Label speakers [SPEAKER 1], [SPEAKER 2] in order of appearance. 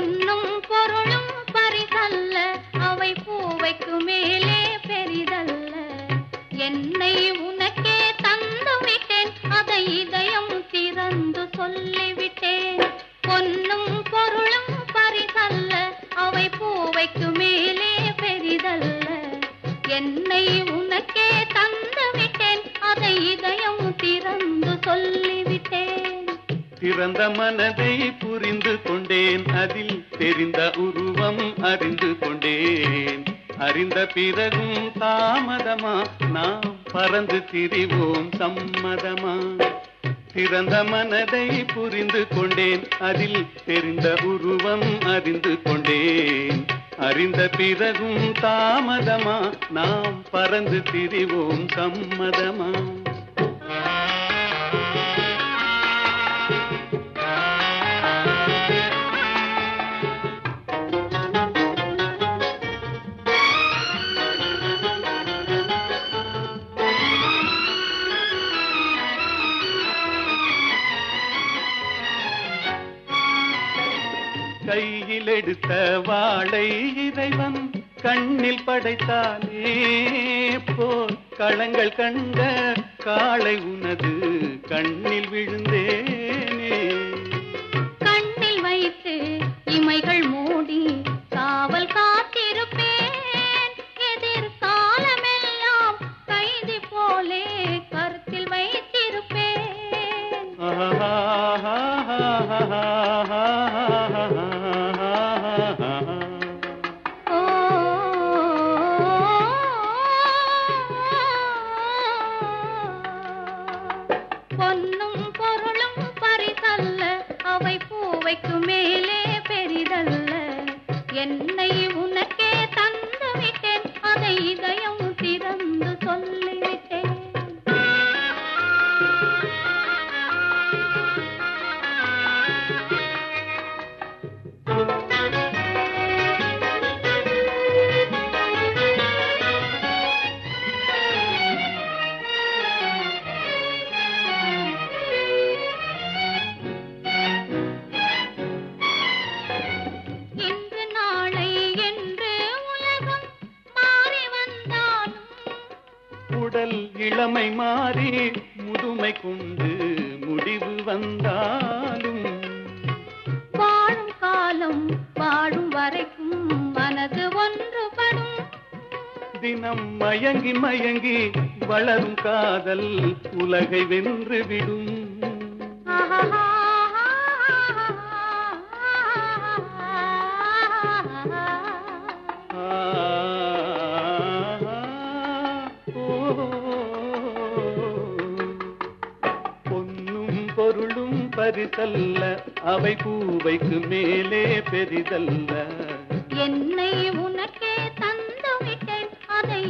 [SPEAKER 1] பொன்னும் பொருளும் பரிதல்ல. அவை பூவைக்கு மேலே பெரிதல்ல. என்னை உனக்கே தந்துவிட்டேன். அதை இதயம் திறந்து சொல்லிவிட்டேன். பொன்னும் பொருளும் பரிதல்ல. அவை பூவைக்கு மேலே பெரிதல்ல. என்னை உனக்கே தந்துவிட்டேன். அதை இதயம் திறந்து சொல்லிவிட்டேன்.
[SPEAKER 2] திறந்த மனதை புரிந்து கொண்டேன். அதில் தெரிந்த உருவம் அறிந்து கொண்டேன். அறிந்த பிறகும் தாமதமா நாம் பறந்து திரிவோம் சம்மதமா. திறந்த மனதை புரிந்து கொண்டேன். அதில் தெரிந்த உருவம் அறிந்து கொண்டேன். அறிந்த பிறகும் தாமதமா நாம் பறந்து திரிவோம் சம்மதமா. கையில் எடுத்த வாளை இறைவன் கண்ணில் படைத்தானே போல் களங்கள் கண்ட காளை உனது கண்ணில் விழுந்தேனே.
[SPEAKER 1] கண்ணில் வைத்து இமைகள் மூடி காவல் காத்திருப்பேன். எதிர்காலமெல்லாம் கைதி போலே கருத்தில் வைத்திருப்பேன்.
[SPEAKER 2] ஓ
[SPEAKER 1] பொன்னும் பொருளும் பரிசல்ல அவை பூவைக்கு மேலே
[SPEAKER 2] உடல் இளமை மாறி முதுமை கொண்டு முடிவு வந்தாலும்
[SPEAKER 1] வாழும் காலம் வாழும் வரைக்கும் மனது ஒன்றுபடும்.
[SPEAKER 2] தினம் மயங்கி மயங்கி வளரும் காதல் உலகை வென்று பரிதல்ல அவை பூவைக்கு மேலே பெரிதல்ல.
[SPEAKER 1] என்னை உனக்கே தந்துவிட்டேன் அதை